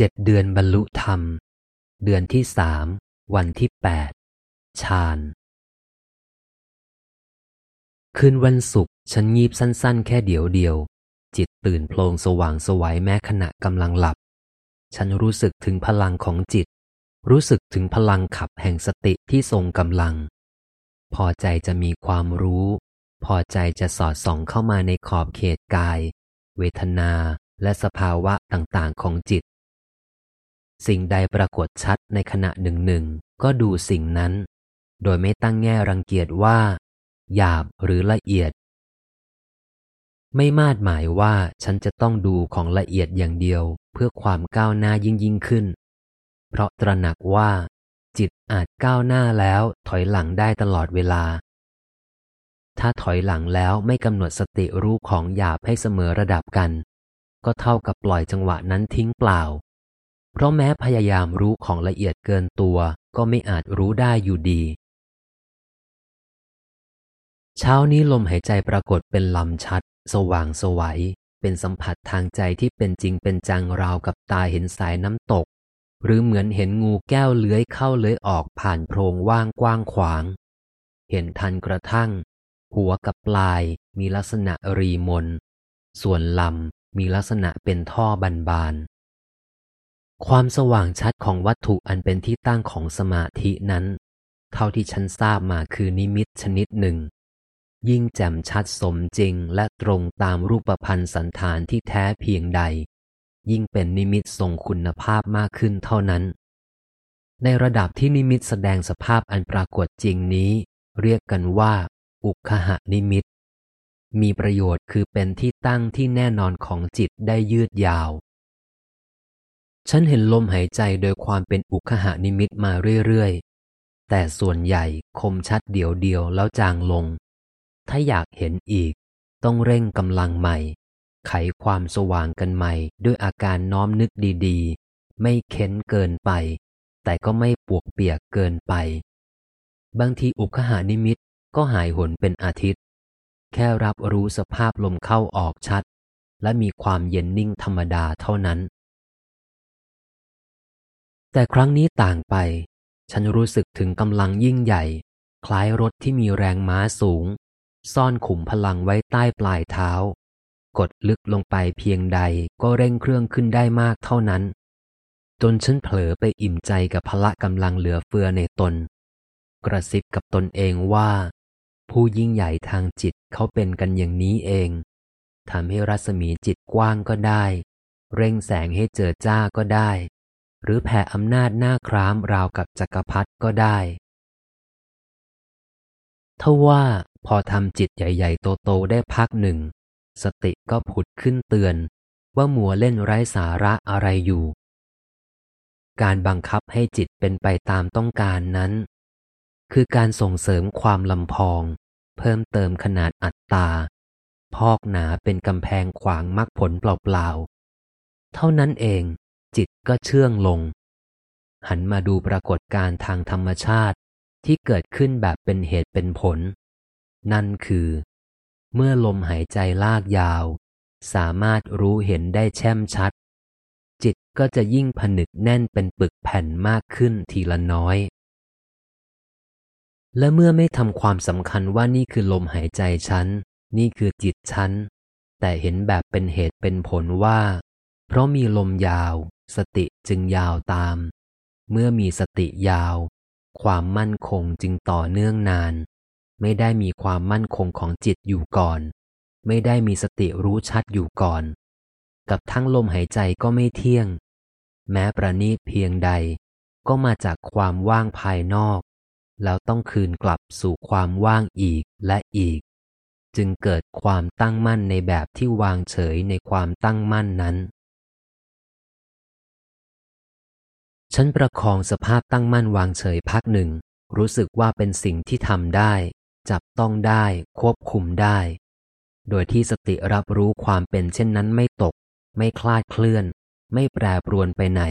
เจ็ดเดือนบรรลุธรรม เดือนที่สามวันที่แปดชาญคืนวันศุกร์ฉันงีบสั้นๆ แค่เดียวเดียว จิตตื่นโพลงสว่างสวัยแม้ขณะกำลังหลับ ฉันรู้สึกถึงพลังของจิต รู้สึกถึงพลังขับแห่งสติที่ทรงกำลัง พอใจจะมีความรู้ พอใจจะสอดส่องเข้ามาในขอบเขตกาย เวทนาและสภาวะต่างๆของจิต สิ่งใดปรากฏชัดในขณะหนึ่งหนึ่งก็ดูสิ่งนั้น โดยไม่ตั้งแง่รังเกียจว่า หยาบหรือละเอียด ไม่มาดหมายว่าฉันจะต้องดูของละเอียดอย่างเดียวเพื่อความก้าวหน้ายิ่งยิ่งขึ้น เพราะตระหนักว่า จิตอาจก้าวหน้าแล้วถอยหลังได้ตลอดเวลา ถ้าถอยหลังแล้วไม่กำหนดสติรู้ของหยาบให้เสมอระดับกัน ก็เท่ากับปล่อยจังหวะนั้นทิ้งเปล่า เพราะแม้พยายามรู้ของละเอียดเกินตัวก็ไม่อาจรู้ได้อยู่ดี เช้านี้ลมหายใจปรากฏเป็นลำชัด สว่างสวัย เป็นสัมผัสทางใจที่เป็นจริงเป็นจังราวกับตาเห็นสายน้ำตก หรือเหมือนเห็นงูแก้วเลื้อยเข้าเลื้อยออกผ่านโพรงว่างกว้างขวาง เห็นทันกระทั่ง หัวกับปลายมีลักษณะรีมน ส่วนลำมีลักษณะเป็นท่อบานๆ ความสว่างชัดของวัตถุอันเป็นที่ตั้งของสมาธินั้น เท่าที่ฉันทราบมาคือนิมิตชนิดหนึ่ง ยิ่งแจ่มชัดสมจริงและตรงตามรูปพันธ์สันฐานที่แท้เพียงใด ยิ่งเป็นนิมิตทรงคุณภาพมากขึ้นเท่านั้น ในระดับที่นิมิตแสดงสภาพอันปรากฏจริงนี้ เรียกกันว่า อุคหานิมิต มีประโยชน์คือเป็นที่ตั้งที่แน่นอนของจิตได้ยืดยาว ฉันเห็นลมหายใจโดยความเป็นอุคหานิมิตมาเรื่อยๆ แต่ส่วนใหญ่คมชัดเดียวเดียวแล้วจางลง ถ้าอยากเห็นอีก ต้องเร่งกำลังใหม่ ไขความสว่างกันใหม่ ด้วยอาการน้อมนึกดีๆ ไม่เค้นเกินไป แต่ก็ไม่ปวกเปียกเกินไป บางทีอุคหานิมิตก็หายหนเป็นอาทิตย์ แค่รับรู้สภาพลมเข้าออกชัด และมีความเย็นนิ่งธรรมดาเท่านั้น แต่ครั้งนี้ต่างไป ฉันรู้สึกถึงกำลังยิ่งใหญ่ คล้ายรถที่มีแรงม้าสูง ซ่อนขุมพลังไว้ใต้ปลายเท้า กดลึกลงไปเพียงใดก็เร่งเครื่องขึ้นได้มากเท่านั้น จนฉันเผลอไปอิ่มใจกับพละกำลังเหลือเฟือในตน กระซิบกับตนเองว่า ผู้ยิ่งใหญ่ทางจิตเขาเป็นกันอย่างนี้เองทำให้รัศมีจิตกว้างก็ได้ เร่งแสงให้เจอจ้าก็ได้ หรือแผ่อำนาจหน้าครามราวกับจักรพรรดิก็ได้ทว่าพอทำจิตใหญ่ๆ โตๆได้พักหนึ่ง สติก็ผุดขึ้นเตือน ว่ามัวเล่นไร้สาระอะไรอยู่ การบังคับให้จิตเป็นไปตามต้องการนั้น คือการส่งเสริมความลำพอง เพิ่มเติมขนาดอัตตา พอกหนาเป็นกำแพงขวางมรรคผลเปล่าๆ เท่านั้นเอง ก็เชื่องลง หันมาดูปรากฏการทางธรรมชาติที่เกิดขึ้นแบบเป็นเหตุเป็นผล นั่นคือ เมื่อลมหายใจลากยาว สามารถรู้เห็นได้แช่มชัด จิตก็จะยิ่งผนึกแน่นเป็นปึกแผ่นมากขึ้นทีละน้อย และเมื่อไม่ทำความสำคัญว่านี่คือลมหายใจฉัน นี่คือจิตฉัน แต่เห็นแบบเป็นเหตุเป็นผลว่า เพราะมีลมยาว สติจึงยาวตาม เมื่อมีสติยาว ความมั่นคงจึงต่อเนื่องนาน ไม่ได้มีความมั่นคงของจิตอยู่ก่อน ไม่ได้มีสติรู้ชัดอยู่ก่อน กับทั้งลมหายใจก็ไม่เที่ยง แม้ประณีตเพียงใด ก็มาจากความว่างภายนอก แล้วต้องคืนกลับสู่ความว่างอีกและอีก จึงเกิดความตั้งมั่นในแบบที่วางเฉยในความตั้งมั่นนั้น ฉันประคองสภาพตั้งมั่นวางเฉยพักหนึ่ง รู้สึกว่าเป็นสิ่งที่ทำได้ จับต้องได้ ควบคุมได้ โดยที่สติรับรู้ความเป็นเช่นนั้นไม่ตก ไม่คลาดเคลื่อน ไม่แปรปรวนไปไหน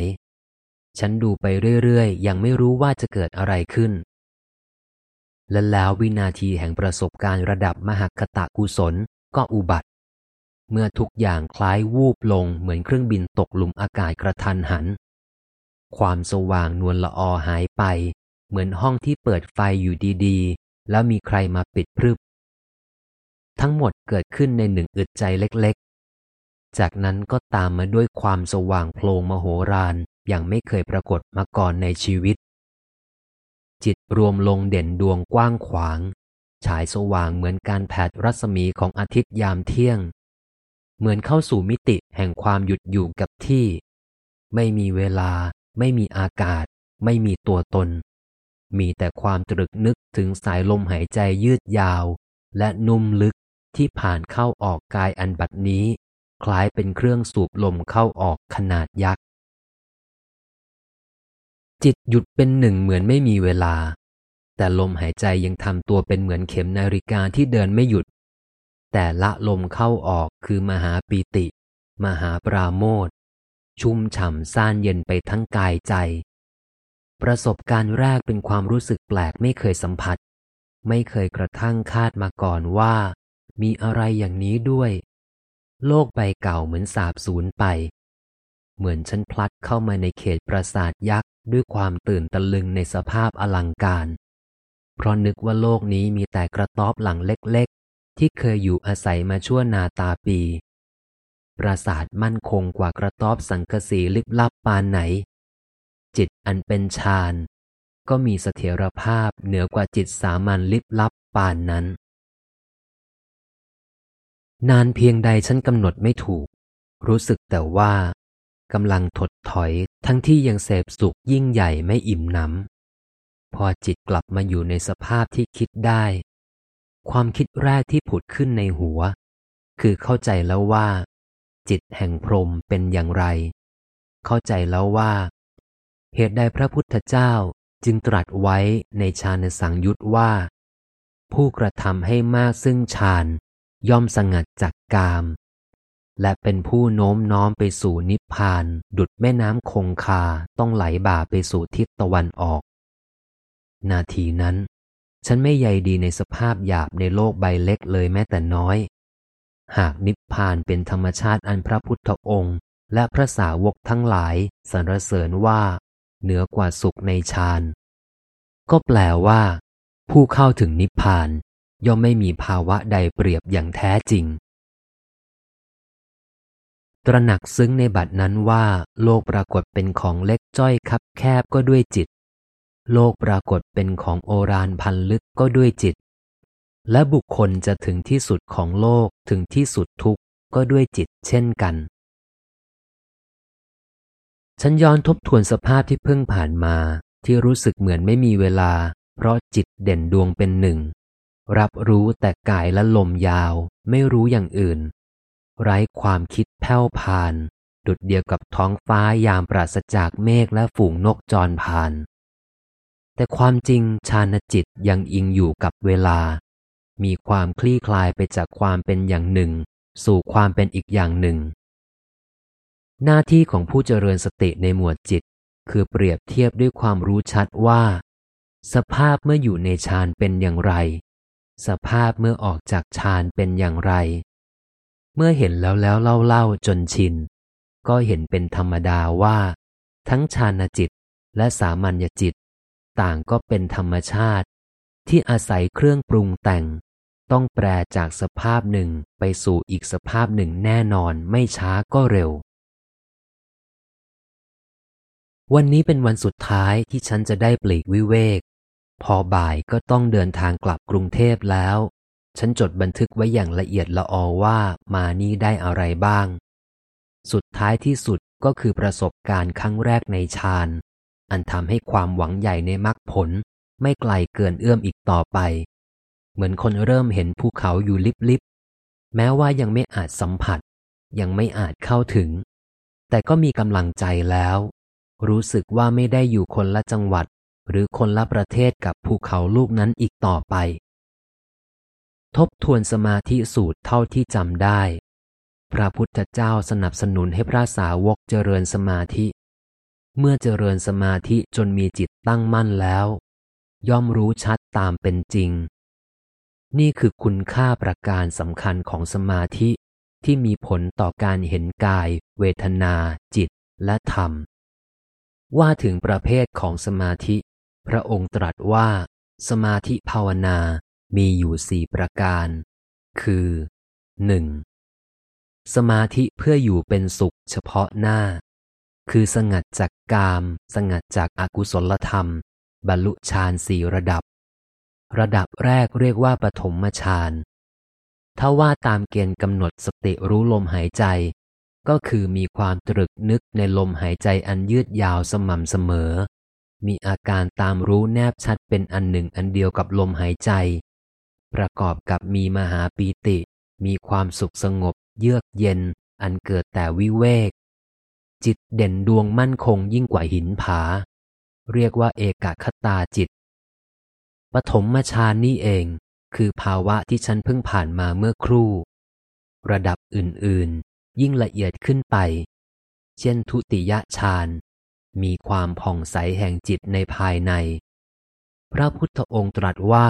ฉันดูไปเรื่อยๆ ยังไม่รู้ว่าจะเกิดอะไรขึ้น และแล้ววินาทีแห่งประสบการณ์ระดับมหคตะกุศลก็อุบัติ เมื่อทุกอย่างคล้ายวูบลงเหมือนเครื่องบินตกหลุมอากาศกระทันหัน ความสว่างนวลละออหายไป เหมือนห้องที่เปิดไฟอยู่ดีๆ แล้วมีใครมาปิดพรึบ ทั้งหมดเกิดขึ้นในหนึ่งอึดใจเล็กๆ จากนั้นก็ตามมาด้วยความสว่างโพลงมโหฬารอย่างไม่เคยปรากฏมาก่อนในชีวิต จิตรวมลงเด่นดวงกว้างขวาง ฉายสว่างเหมือนการแผดรัศมีของอาทิตย์ยามเที่ยง เหมือนเข้าสู่มิติแห่งความหยุดอยู่กับที่ ไม่มีเวลา ไม่มีอากาศ ไม่มีตัวตน มีแต่ความตรึกนึกถึงสายลมหายใจยืดยาว และนุ่มลึกที่ผ่านเข้าออกกายอันบัดนี้ คล้ายเป็นเครื่องสูบลมเข้าออกขนาดยักษ์ จิตหยุดเป็นหนึ่งเหมือนไม่มีเวลา แต่ลมหายใจยังทำตัวเป็นเหมือนเข็มนาฬิกาที่เดินไม่หยุด แต่ละลมเข้าออกคือมหาปีติ มหาปราโมท ชุ่มฉ่ำซ่านเย็นไปทั้งกายใจ ประสบการณ์แรกเป็นความรู้สึกแปลกไม่เคยสัมผัส ไม่เคยกระทั่งคาดมาก่อนว่า มีอะไรอย่างนี้ด้วย โลกใบเก่าเหมือนสาบสูญไป เหมือนฉันพลัดเข้ามาในเขตปราสาทยักษ์ด้วยความตื่นตะลึงในสภาพอลังการ เพราะนึกว่าโลกนี้มีแต่กระต๊อบหลังเล็กๆ ที่เคยอยู่อาศัยมาชั่วนาตาปี ปราสาทมั่นคงกว่ากระต๊อบสังกสีลิบลับปานไหน จิตอันเป็นฌานก็มีเสถียรภาพเหนือกว่าจิตสามัญลิบลับปานนั้น นานเพียงใดฉันกำหนดไม่ถูก รู้สึกแต่ว่ากำลังถดถอยทั้งที่ยังเสพสุขยิ่งใหญ่ไม่อิ่มหนำพอจิตกลับมาอยู่ในสภาพที่คิดได้ ความคิดแรกที่ผุดขึ้นในหัว คือเข้าใจแล้วว่า จิตแห่งพรหมเป็นอย่างไร เข้าใจแล้วว่า เหตุใดพระพุทธเจ้าจึงตรัสไว้ในฌานสังยุตว่า ผู้กระทำให้มากซึ่งฌานย่อมสงัดจากกาม และเป็นผู้โน้มน้อมไปสู่นิพพาน ดุดแม่น้ำคงคาต้องไหลบ่าไปสู่ทิศตะวันออก นาทีนั้น ฉันไม่ใยดีในสภาพหยาบในโลกใบเล็กเลยแม้แต่น้อย หากนิพพานเป็นธรรมชาติอันพระพุทธองค์ และพระสาวกทั้งหลายสรรเสริญว่า เหนือกว่าสุขในฌานก็แปลว่า ผู้เข้าถึงนิพพาน ย่อมไม่มีภาวะใดเปรียบอย่างแท้จริง ตระหนักซึ้งในบัดนั้นว่า โลกปรากฏเป็นของเล็กจ้อยคับแคบก็ด้วยจิต โลกปรากฏเป็นของโอรานพันลึกก็ด้วยจิต และบุคคลจะถึงที่สุดของโลกถึงที่สุดทุกข์ก็ด้วยจิตเช่นกัน ฉันย้อนทบทวนสภาพที่เพิ่งผ่านมาที่รู้สึกเหมือนไม่มีเวลา เพราะจิตเด่นดวงเป็นหนึ่ง รับรู้แต่กายและลมยาว ไม่รู้อย่างอื่น ไร้ความคิดแผ่วพาน ดุดเดียวกับท้องฟ้ายามปราศจากเมฆและฝูงนกจรผ่าน แต่ความจริงชาณจิตยังอิงอยู่กับเวลา มีความคลี่คลายไปจากความเป็นอย่างหนึ่ง สู่ความเป็นอีกอย่างหนึ่ง หน้าที่ของผู้เจริญสติในหมวดจิต คือเปรียบเทียบด้วยความรู้ชัดว่า สภาพเมื่ออยู่ในฌานเป็นอย่างไร สภาพเมื่อออกจากฌานเป็นอย่างไร เมื่อเห็นแล้วแล้วเล่าเล่าจนชิน ก็เห็นเป็นธรรมดาว่า ทั้งฌานจิตและสามัญญจิต ต่างก็เป็นธรรมชาติที่อาศัยเครื่องปรุงแต่ง ต้องแปรจากสภาพหนึ่งไปสู่อีกสภาพหนึ่งแน่นอนไม่ช้าก็เร็ว วันนี้เป็นวันสุดท้ายที่ฉันจะได้ปลีกวิเวก พอบ่ายก็ต้องเดินทางกลับกรุงเทพแล้ว ฉันจดบันทึกไว้อย่างละเอียดละออว่ามานี่ได้อะไรบ้าง สุดท้ายที่สุดก็คือประสบการณ์ครั้งแรกในฌานอันทำให้ความหวังใหญ่ในมรรคผลไม่ไกลเกินเอื้อมอีกต่อไป เหมือนคนเริ่มเห็นภูเขาอยู่ลิบๆแม้ว่ายังไม่อาจสัมผัส ยังไม่อาจเข้าถึง แต่ก็มีกำลังใจแล้ว รู้สึกว่าไม่ได้อยู่คนละจังหวัด หรือคนละประเทศกับภูเขาลูกนั้นอีกต่อไป ทบทวนสมาธิสูตรเท่าที่จำได้ พระพุทธเจ้าสนับสนุนให้พระสาวกเจริญสมาธิ เมื่อเจริญสมาธิจนมีจิตตั้งมั่นแล้ว ย่อมรู้ชัดตามเป็นจริง นี่คือคุณค่าประการสำคัญของสมาธิที่มีผลต่อการเห็นกาย เวทนา จิต และธรรม ว่าถึงประเภทของสมาธิ พระองค์ตรัสว่า สมาธิภาวนามีอยู่สี่ประการ คือ 1. สมาธิเพื่ออยู่เป็นสุขเฉพาะหน้า คือสงัดจากกาม สงัดจากอากุศลธรรม บรรลุฌานสี่ระดับ ระดับแรกเรียกว่าปฐมฌาน ถ้าว่าตามเกณฑ์กำหนดสติรู้ลมหายใจ ก็คือมีความตรึกนึกในลมหายใจอันยืดยาวสม่ำเสมอ มีอาการตามรู้แนบชัดเป็นอันหนึ่งอันเดียวกับลมหายใจ ประกอบกับมีมหาปีติ มีความสุขสงบ เยือกเย็น อันเกิดแต่วิเวก จิตเด่นดวงมั่นคงยิ่งกว่าหินผา เรียกว่าเอกคตาจิต ปฐมฌานนี่เอง คือภาวะที่ฉันเพิ่งผ่านมาเมื่อครู่ ระดับอื่นๆ ยิ่งละเอียดขึ้นไป เช่นทุติยฌาน มีความผ่องใสแห่งจิตในภายใน พระพุทธองค์ตรัสว่า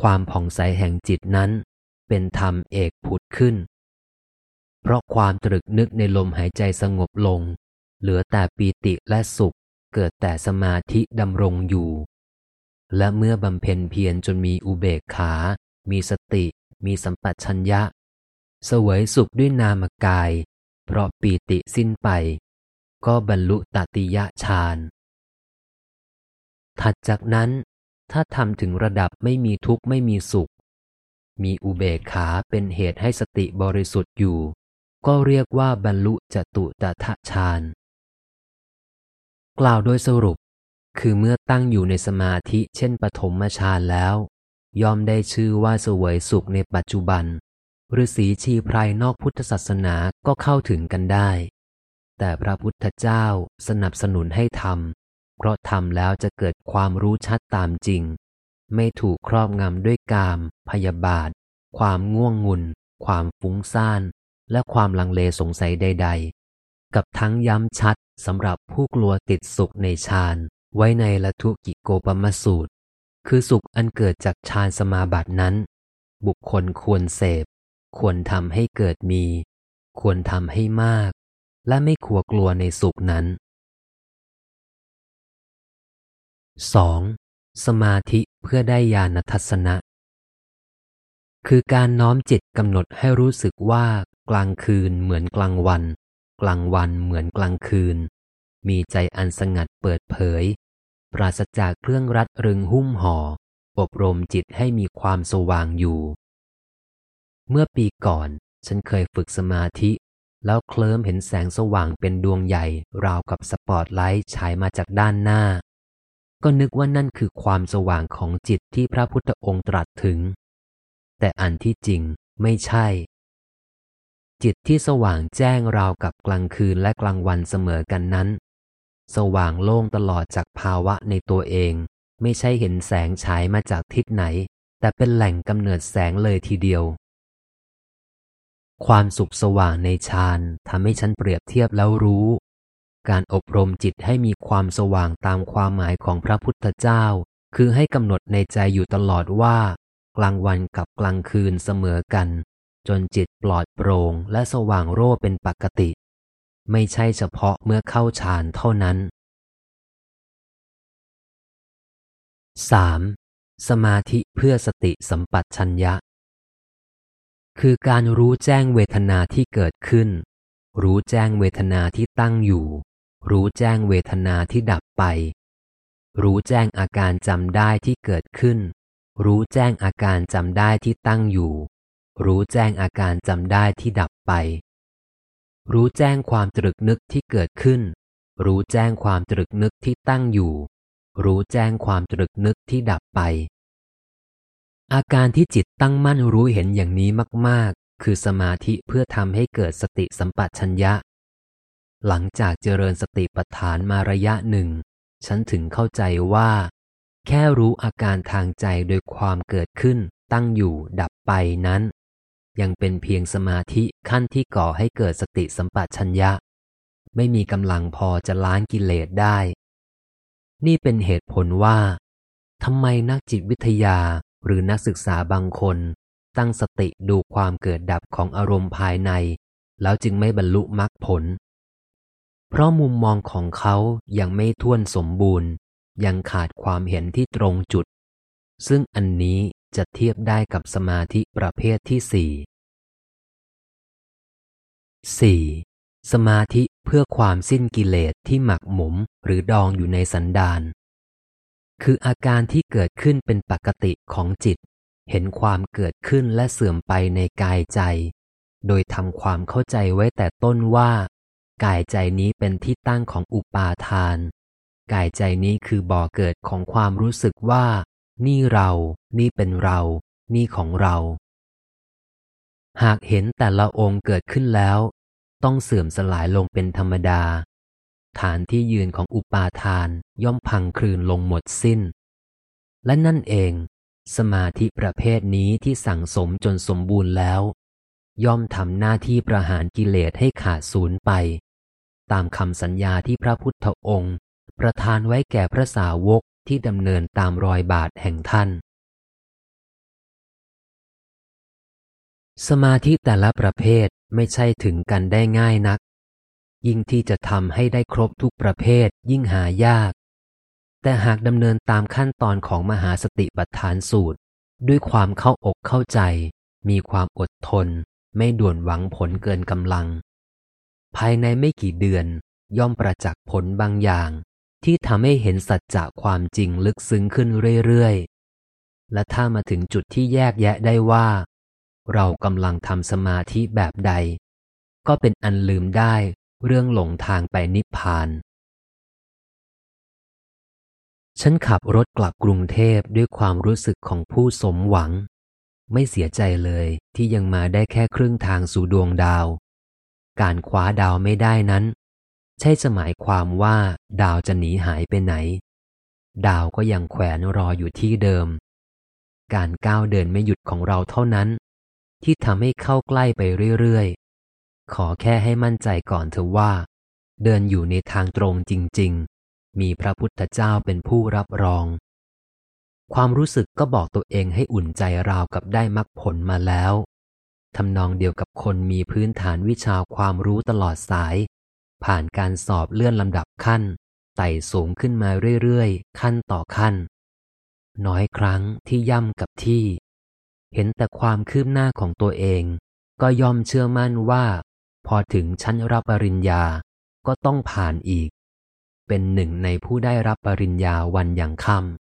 ความผ่องใสแห่งจิตนั้น เป็นธรรมเอกผุดขึ้น เพราะความตรึกนึกในลมหายใจสงบลง เหลือแต่ปีติและสุขเกิดแต่สมาธิดำรงอยู่ และเมื่อบำเพ็ญเพียรจนมีอุเบกขา มีสติ มีสัมปชัญญะ เสวยสุขด้วยนามกาย เพราะปีติสิ้นไป ก็บรรลุตติยะฌาน ถัดจากนั้น ถ้าทำถึงระดับไม่มีทุกข์ไม่มีสุข มีอุเบกขาเป็นเหตุให้สติบริสุทธิ์อยู่ ก็เรียกว่าบรรลุจตุตถฌาน กล่าวโดยสรุป คือเมื่อตั้งอยู่ในสมาธิเช่นปฐมฌานแล้วยอมได้ชื่อว่าสวยสุขในปัจจุบันฤาษีชีไพรนอกพุทธศาสนาก็เข้าถึงกันได้ แต่พระพุทธเจ้าสนับสนุนให้ทำเพราะทำแล้วจะเกิดความรู้ชัดตามจริง ไม่ถูกครอบงำด้วยกาม พยาบาท ความง่วงงุน ความฟุ้งซ่าน และความลังเลสงสัยใด ๆ กับทั้งย้ำชัดสำหรับผู้กลัวติดสุขในฌาน ไว้ในละทุกิโกปมสูตร คือสุขอันเกิดจากฌานสมาบัตินั้น บุคคลควรเสพ ควรทำให้เกิดมี ควรทำให้มาก และไม่ขัวกลัวในสุขนั้น 2. สมาธิเพื่อได้ญาณทัศนะ คือการน้อมจิตกำหนดให้รู้สึกว่ากลางคืนเหมือนกลางวัน กลางวันเหมือนกลางคืน มีใจอันสงัดเปิดเผย ปราศจากเครื่องรัดรึงหุ้มห่อ อบรมจิตให้มีความสว่างอยู่ เมื่อปีก่อน ฉันเคยฝึกสมาธิ แล้วเคลิ้มเห็นแสงสว่างเป็นดวงใหญ่ ราวกับสปอตไลท์ฉายมาจากด้านหน้า ก็นึกว่านั่นคือความสว่างของจิตที่พระพุทธองค์ตรัสถึง แต่อันที่จริงไม่ใช่ จิตที่สว่างแจ้งราวกับกลางคืนและกลางวันเสมอกันนั้น สว่างโล่งตลอดจากภาวะในตัวเอง ไม่ใช่เห็นแสงฉายมาจากทิศไหน แต่เป็นแหล่งกำเนิดแสงเลยทีเดียว ความสุขสว่างในฌานทำให้ฉันเปรียบเทียบแล้วรู้ การอบรมจิตให้มีความสว่างตามความหมายของพระพุทธเจ้า คือให้กำหนดในใจอยู่ตลอดว่า กลางวันกับกลางคืนเสมอกัน จนจิตปลอดโปร่งและสว่างโร่เป็นปกติ ไม่ใช่เฉพาะเมื่อเข้าฌานเท่านั้น 3. สมาธิเพื่อสติสัมปชัญญะ คือการรู้แจ้งเวทนาที่เกิดขึ้น รู้แจ้งเวทนาที่ตั้งอยู่ รู้แจ้งเวทนาที่ดับไป รู้แจ้งอาการจำได้ที่เกิดขึ้น รู้แจ้งอาการจำได้ที่ตั้งอยู่ รู้แจ้งอาการจำได้ที่ดับไป รู้แจ้งความตรึกนึกที่เกิดขึ้น รู้แจ้งความตรึกนึกที่ตั้งอยู่ รู้แจ้งความตรึกนึกที่ดับไป อาการที่จิตตั้งมั่นรู้เห็นอย่างนี้มาก ๆ คือสมาธิเพื่อทำให้เกิดสติสัมปชัญญะ หลังจากเจริญสติปัฏฐานมาระยะหนึ่ง ฉันถึงเข้าใจว่า แค่รู้อาการทางใจโดยความเกิดขึ้น ตั้งอยู่ดับไปนั้น ยังเป็นเพียงสมาธิขั้นที่ก่อให้เกิดสติสัมปชัญญะ ไม่มีกำลังพอจะล้างกิเลสได้ นี่เป็นเหตุผลว่าทำไมนักจิตวิทยาหรือนักศึกษาบางคน ตั้งสติดูความเกิดดับของอารมณ์ภายใน แล้วจึงไม่บรรลุมรรคผล เพราะมุมมองของเขายังไม่ท่วนสมบูรณ์ ยังขาดความเห็นที่ตรงจุด ซึ่งอันนี้ จะเทียบได้กับสมาธิประเภทที่สี่สี่สมาธิเพื่อความสิ้นกิเลสที่หมักหมมหรือดองอยู่ในสันดานคืออาการที่เกิดขึ้นเป็นปกติของจิต เห็นความเกิดขึ้นและเสื่อมไปในกายใจ โดยทำความเข้าใจไว้แต่ต้นว่า กายใจนี้เป็นที่ตั้งของอุปาทาน กายใจนี้คือบ่อเกิดของความรู้สึกว่า นี่เรา นี่เป็นเรา นี่ของเรา หากเห็นแต่ละองค์เกิดขึ้นแล้ว ต้องเสื่อมสลายลงเป็นธรรมดา ฐานที่ยืนของอุปาทานย่อมพังคลืนลงหมดสิ้น และนั่นเอง สมาธิประเภทนี้ที่สั่งสมจนสมบูรณ์แล้ว ย่อมทำหน้าที่ประหารกิเลสให้ขาดสูญไป ตามคำสัญญาที่พระพุทธองค์ ประทานไว้แก่พระสาวก ที่ดำเนินตามรอยบาทแห่งท่าน สมาธิแต่ละประเภทไม่ใช่ถึงกันได้ง่ายนัก ยิ่งที่จะทำให้ได้ครบทุกประเภทยิ่งหายาก แต่หากดำเนินตามขั้นตอนของมหาสติปัฏฐานสูตร ด้วยความเข้าอกเข้าใจ มีความอดทน ไม่ด่วนหวังผลเกินกำลัง ภายในไม่กี่เดือนย่อมประจักษ์ผลบางอย่าง ที่ทำให้เห็นสัจจะความจริงลึกซึ้งขึ้นเรื่อยๆ และถ้ามาถึงจุดที่แยกแยะได้ว่า เรากำลังทำสมาธิแบบใด ก็เป็นอันลืมได้เรื่องหลงทางไปนิพพาน ฉันขับรถกลับกรุงเทพด้วยความรู้สึกของผู้สมหวัง ไม่เสียใจเลยที่ยังมาได้แค่ครึ่งทางสู่ดวงดาว การคว้าดาวไม่ได้นั้น ใช่จะหมายความว่าดาวจะหนีหายไปไหน ดาวก็ยังแขวนรออยู่ที่เดิม การก้าวเดินไม่หยุดของเราเท่านั้น ที่ทำให้เข้าใกล้ไปเรื่อยๆ ขอแค่ให้มั่นใจก่อนเถอะว่า เดินอยู่ในทางตรงจริง ๆ มีพระพุทธเจ้าเป็นผู้รับรอง ความรู้สึกก็บอกตัวเองให้อุ่นใจราวกับได้มรรคผลมาแล้วทำนองเดียวกับคนมีพื้นฐานวิชาความรู้ตลอดสาย ผ่านการสอบเลื่อนลำดับขั้นไต่สูงขึ้นมาเรื่อยๆ ขั้นต่อขั้น น้อยครั้งที่ย่ำกับที่ เห็นแต่ความคืบหน้าของตัวเอง ก็ยอมเชื่อมั่นว่า พอถึงชั้นรับปริญญาก็ต้องผ่านอีก เป็นหนึ่งในผู้ได้รับปริญญาวันอย่างค่ำ